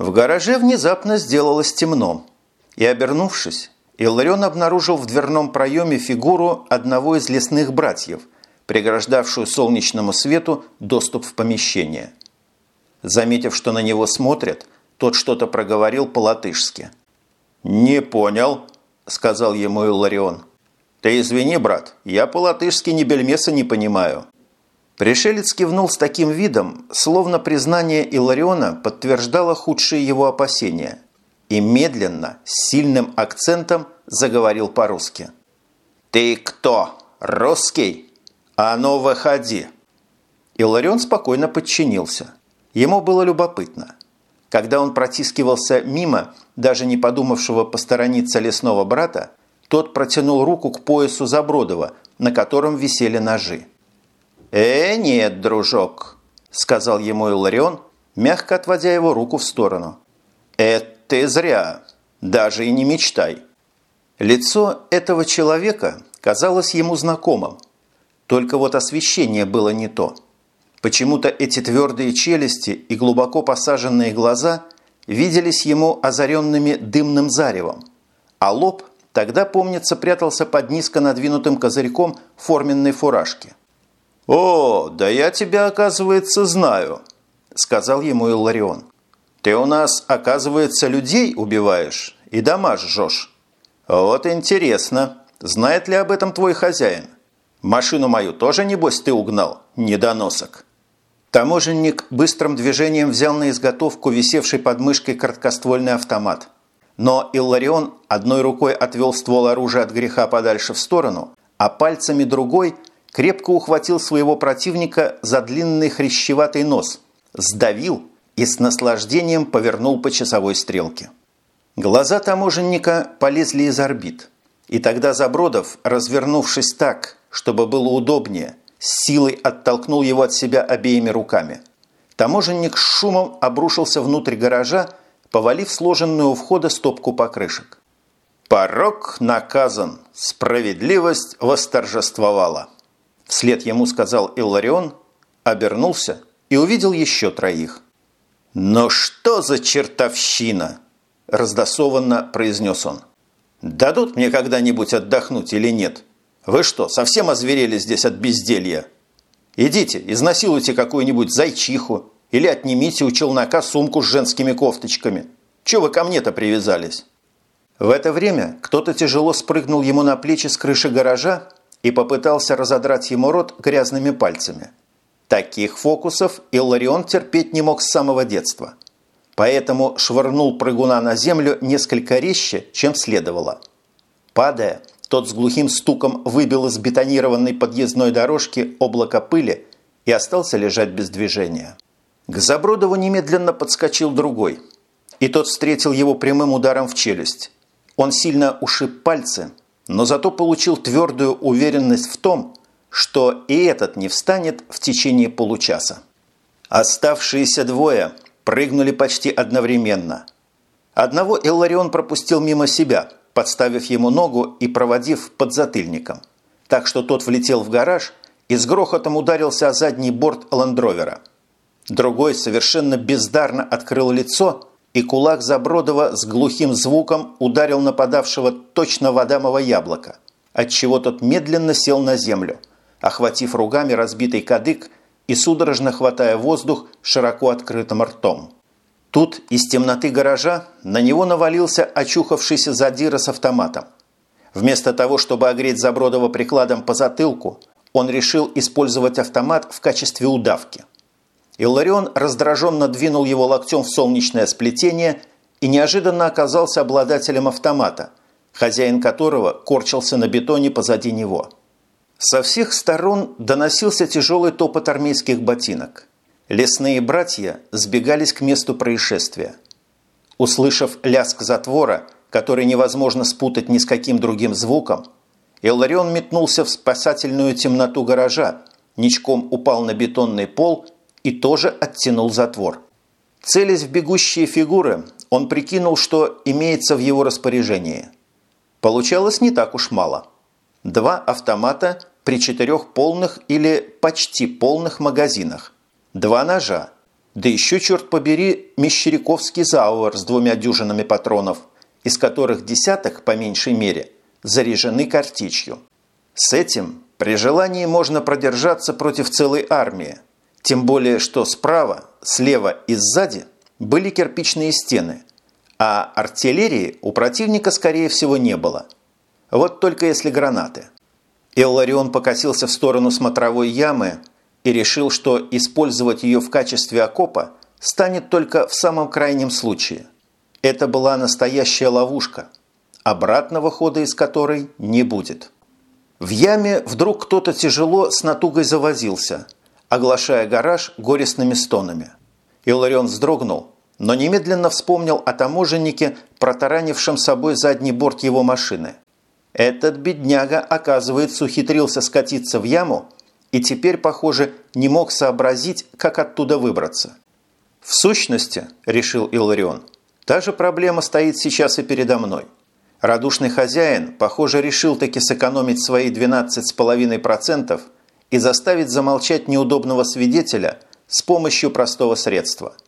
В гараже внезапно сделалось темно, и, обернувшись, Илларион обнаружил в дверном проеме фигуру одного из лесных братьев, преграждавшую солнечному свету доступ в помещение. Заметив, что на него смотрят, тот что-то проговорил по-латышски. «Не понял», – сказал ему Илларион. «Ты извини, брат, я по-латышски ни бельмеса не понимаю». Пришелец кивнул с таким видом, словно признание Илариона подтверждало худшие его опасения, и медленно, с сильным акцентом заговорил по-русски. «Ты кто? Русский? А ну, выходи!» Иларион спокойно подчинился. Ему было любопытно. Когда он протискивался мимо, даже не подумавшего посторониться лесного брата, тот протянул руку к поясу Забродова, на котором висели ножи. «Э, нет, дружок», – сказал ему Иларион, мягко отводя его руку в сторону. «Это ты зря, даже и не мечтай». Лицо этого человека казалось ему знакомым, только вот освещение было не то. Почему-то эти твердые челюсти и глубоко посаженные глаза виделись ему озаренными дымным заревом, а лоб тогда, помнится, прятался под низко надвинутым козырьком форменной фуражки. «О, да я тебя, оказывается, знаю», – сказал ему Илларион. «Ты у нас, оказывается, людей убиваешь и дома жжешь. Вот интересно, знает ли об этом твой хозяин? Машину мою тоже, небось, ты угнал, недоносок». Таможенник быстрым движением взял на изготовку висевший под мышкой короткоствольный автомат. Но Илларион одной рукой отвел ствол оружия от греха подальше в сторону, а пальцами другой – крепко ухватил своего противника за длинный хрящеватый нос, сдавил и с наслаждением повернул по часовой стрелке. Глаза таможенника полезли из орбит. И тогда Забродов, развернувшись так, чтобы было удобнее, с силой оттолкнул его от себя обеими руками. Таможенник с шумом обрушился внутрь гаража, повалив сложенную у входа стопку покрышек. Порог наказан, справедливость восторжествовала. Вслед ему сказал Илларион, обернулся и увидел еще троих. «Но что за чертовщина?» – раздосованно произнес он. «Дадут мне когда-нибудь отдохнуть или нет? Вы что, совсем озверели здесь от безделья? Идите, изнасилуйте какую-нибудь зайчиху или отнимите у челнока сумку с женскими кофточками. Чего вы ко мне-то привязались?» В это время кто-то тяжело спрыгнул ему на плечи с крыши гаража и попытался разодрать ему рот грязными пальцами. Таких фокусов Илларион терпеть не мог с самого детства. Поэтому швырнул прыгуна на землю несколько резче, чем следовало. Падая, тот с глухим стуком выбил из бетонированной подъездной дорожки облако пыли и остался лежать без движения. К Забродову немедленно подскочил другой, и тот встретил его прямым ударом в челюсть. Он сильно ушиб пальцы, но зато получил твердую уверенность в том, что и этот не встанет в течение получаса. Оставшиеся двое прыгнули почти одновременно. Одного Илларион пропустил мимо себя, подставив ему ногу и проводив под затыльником, так что тот влетел в гараж и с грохотом ударился о задний борт ландровера. Другой совершенно бездарно открыл лицо и кулак Забродова с глухим звуком ударил нападавшего точно в Адамово яблоко, отчего тот медленно сел на землю, охватив ругами разбитый кадык и судорожно хватая воздух широко открытым ртом. Тут из темноты гаража на него навалился очухавшийся задира с автоматом. Вместо того, чтобы огреть Забродова прикладом по затылку, он решил использовать автомат в качестве удавки. Илларион раздраженно двинул его локтем в солнечное сплетение и неожиданно оказался обладателем автомата, хозяин которого корчился на бетоне позади него. Со всех сторон доносился тяжелый топот армейских ботинок. Лесные братья сбегались к месту происшествия. Услышав лязг затвора, который невозможно спутать ни с каким другим звуком, Илларион метнулся в спасательную темноту гаража, ничком упал на бетонный пол и тоже оттянул затвор. Целясь в бегущие фигуры, он прикинул, что имеется в его распоряжении. Получалось не так уж мало. Два автомата при четырех полных или почти полных магазинах, два ножа, Да еще, черт побери, Мещеряковский зауэр с двумя дюжинами патронов, из которых десяток, по меньшей мере, заряжены картечью. С этим при желании можно продержаться против целой армии, тем более, что справа, слева и сзади были кирпичные стены, а артиллерии у противника, скорее всего, не было. Вот только если гранаты. Илларион покосился в сторону смотровой ямы и решил, что использовать ее в качестве окопа станет только в самом крайнем случае. Это была настоящая ловушка, обратного хода из которой не будет. В яме вдруг кто-то тяжело с натугой завозился, оглашая гараж горестными стонами. Иларион вздрогнул, но немедленно вспомнил о таможеннике, протаранившем собой задний борт его машины. Этот бедняга, оказывается, ухитрился скатиться в яму и теперь, похоже, не мог сообразить, как оттуда выбраться. В сущности, решил Иларион, та же проблема стоит сейчас и передо мной. Радушный хозяин, похоже, решил таки сэкономить свои 12,5% и заставить замолчать неудобного свидетеля с помощью простого средства –